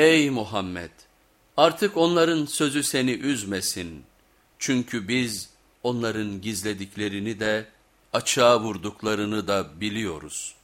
Ey Muhammed! Artık onların sözü seni üzmesin. Çünkü biz onların gizlediklerini de açığa vurduklarını da biliyoruz.''